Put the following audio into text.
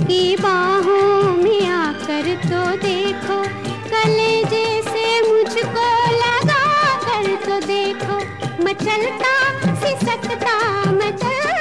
की बाहों में आकर तो देखो कलेजे से मुझको लगा कर तो देखो, मचलता, सिसकता मचलता